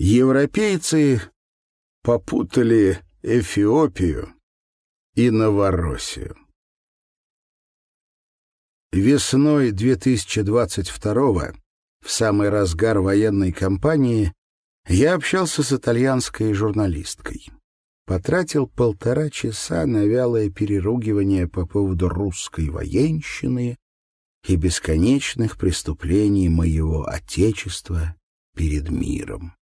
Европейцы попутали Эфиопию и Новороссию. Весной 2022 в самый разгар военной кампании, я общался с итальянской журналисткой. Потратил полтора часа на вялое переругивание по поводу русской военщины и бесконечных преступлений моего Отечества перед миром.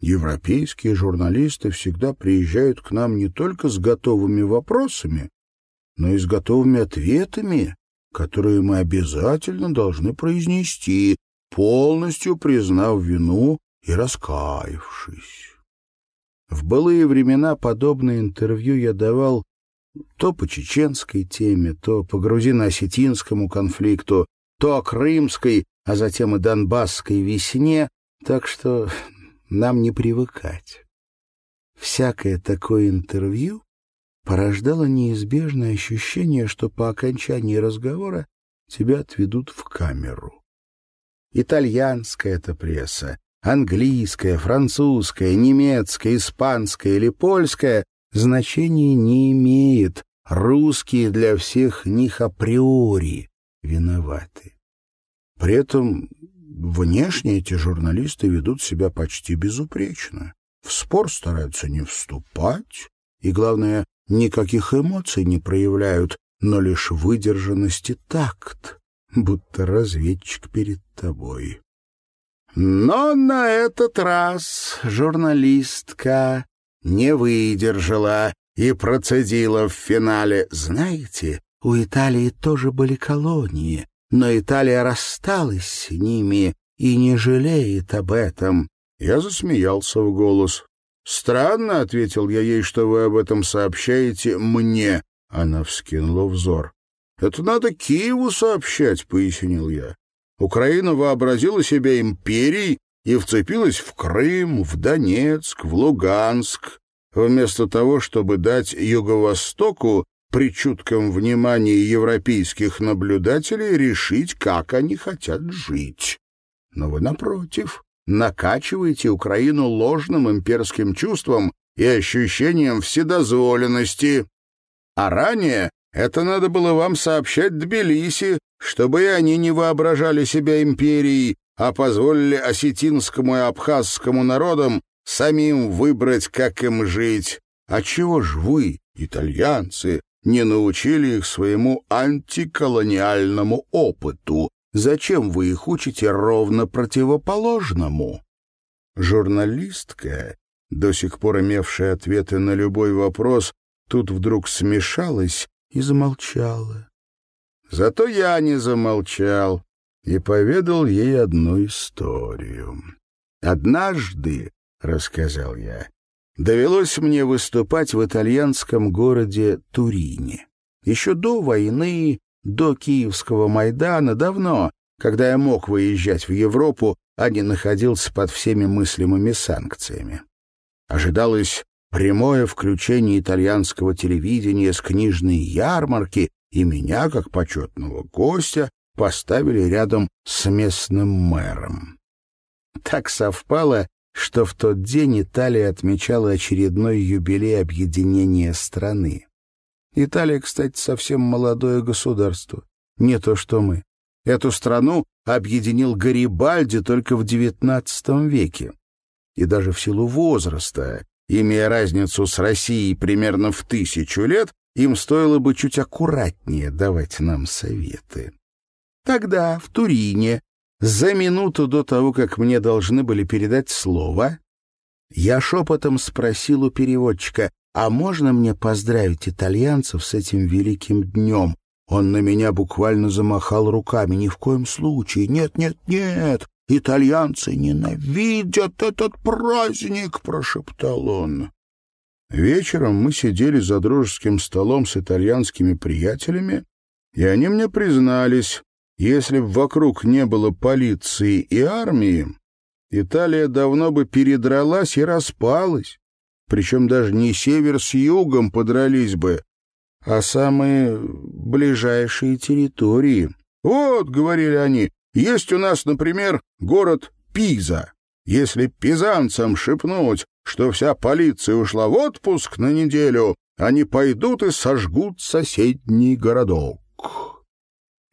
Европейские журналисты всегда приезжают к нам не только с готовыми вопросами, но и с готовыми ответами, которые мы обязательно должны произнести, полностью признав вину и раскаявшись. В былые времена подобные интервью я давал то по чеченской теме, то по грузино-осетинскому конфликту, то о крымской, а затем и донбасской весне, так что нам не привыкать. Всякое такое интервью порождало неизбежное ощущение, что по окончании разговора тебя отведут в камеру. Итальянская это пресса, английская, французская, немецкая, испанская или польская значения не имеет. Русские для всех них априори виноваты. При этом внешне эти журналисты ведут себя почти безупречно. В спор стараются не вступать, и, главное, никаких эмоций не проявляют, но лишь выдержанность и такт будто разведчик перед тобой. Но на этот раз журналистка не выдержала и процедила в финале. Знаете, у Италии тоже были колонии, но Италия рассталась с ними и не жалеет об этом. Я засмеялся в голос. «Странно», — ответил я ей, — «что вы об этом сообщаете мне». Она вскинула взор. «Это надо Киеву сообщать», — пояснил я. «Украина вообразила себя империей и вцепилась в Крым, в Донецк, в Луганск, вместо того, чтобы дать Юго-Востоку при чутком внимании европейских наблюдателей решить, как они хотят жить. Но вы, напротив, накачиваете Украину ложным имперским чувством и ощущением вседозволенности. А ранее это надо было вам сообщать Тбилиси, чтобы и они не воображали себя империей, а позволили осетинскому и абхазскому народам самим выбрать, как им жить. А чего ж вы, итальянцы, не научили их своему антиколониальному опыту? Зачем вы их учите ровно противоположному? Журналистка, до сих пор имевшая ответы на любой вопрос, тут вдруг смешалась и замолчала. Зато я не замолчал и поведал ей одну историю. «Однажды, — рассказал я, — довелось мне выступать в итальянском городе Турине. Еще до войны, до Киевского Майдана, давно, когда я мог выезжать в Европу, а не находился под всеми мыслимыми санкциями. Ожидалось прямое включение итальянского телевидения с книжной ярмарки, и меня, как почетного гостя, поставили рядом с местным мэром. Так совпало, что в тот день Италия отмечала очередной юбилей объединения страны. Италия, кстати, совсем молодое государство, не то что мы. Эту страну объединил Гарибальди только в XIX веке. И даже в силу возраста Имея разницу с Россией примерно в тысячу лет, им стоило бы чуть аккуратнее давать нам советы. Тогда, в Турине, за минуту до того, как мне должны были передать слово, я шепотом спросил у переводчика, а можно мне поздравить итальянцев с этим великим днем? Он на меня буквально замахал руками. Ни в коем случае. Нет, нет, нет. «Итальянцы ненавидят этот праздник!» — прошептал он. Вечером мы сидели за дружеским столом с итальянскими приятелями, и они мне признались, если б вокруг не было полиции и армии, Италия давно бы передралась и распалась, причем даже не север с югом подрались бы, а самые ближайшие территории. «Вот», — говорили они, есть у нас, например, город Пиза. Если пизанцам шепнуть, что вся полиция ушла в отпуск на неделю, они пойдут и сожгут соседний городок.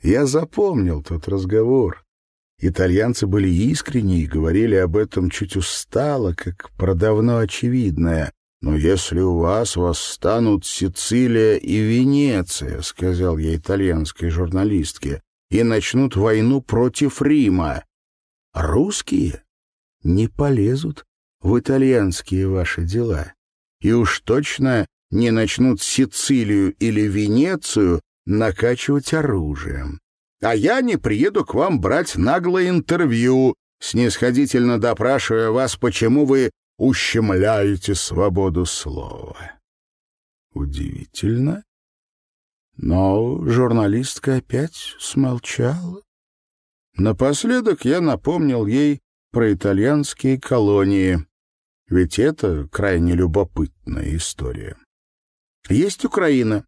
Я запомнил тот разговор. Итальянцы были искренни и говорили об этом чуть устало, как про давно очевидное. «Но если у вас восстанут Сицилия и Венеция», — сказал я итальянской журналистке, «и начнут войну против Рима, русские не полезут в итальянские ваши дела. И уж точно не начнут Сицилию или Венецию накачивать оружием. А я не приеду к вам брать наглое интервью, снисходительно допрашивая вас, почему вы ущемляете свободу слова. Удивительно. Но журналистка опять смолчала. Напоследок я напомнил ей про итальянские колонии, ведь это крайне любопытная история. Есть Украина,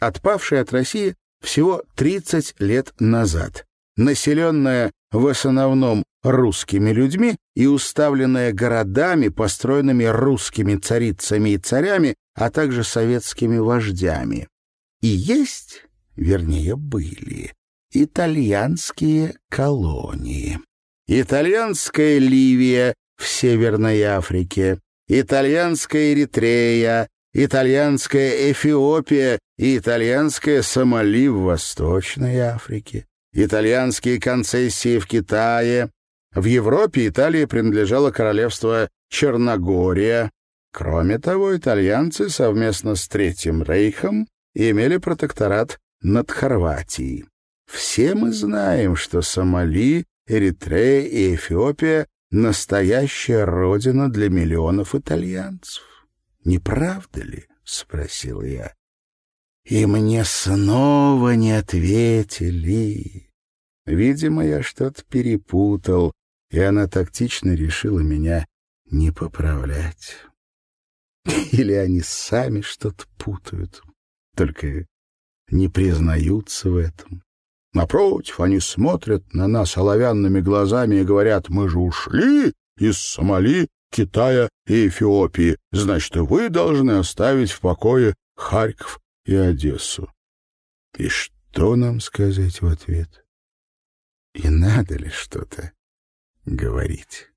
отпавшая от России всего 30 лет назад, населенная в основном русскими людьми и уставленная городами, построенными русскими царицами и царями, а также советскими вождями. И есть, вернее, были, итальянские колонии. Итальянская Ливия в Северной Африке, итальянская Эритрея, итальянская Эфиопия и итальянская Сомали в Восточной Африке, итальянские концессии в Китае. В Европе Италии принадлежало королевство Черногория. Кроме того, итальянцы совместно с Третьим Рейхом имели протекторат над Хорватией. Все мы знаем, что Сомали, Эритрея и Эфиопия — настоящая родина для миллионов итальянцев. Не правда ли? — спросил я. И мне снова не ответили. Видимо, я что-то перепутал, и она тактично решила меня не поправлять. Или они сами что-то путают, только не признаются в этом. Напротив, они смотрят на нас оловянными глазами и говорят, мы же ушли из Сомали Китая и Эфиопии. Значит, вы должны оставить в покое Харьков и Одессу. И что нам сказать в ответ? И надо ли что-то говорить?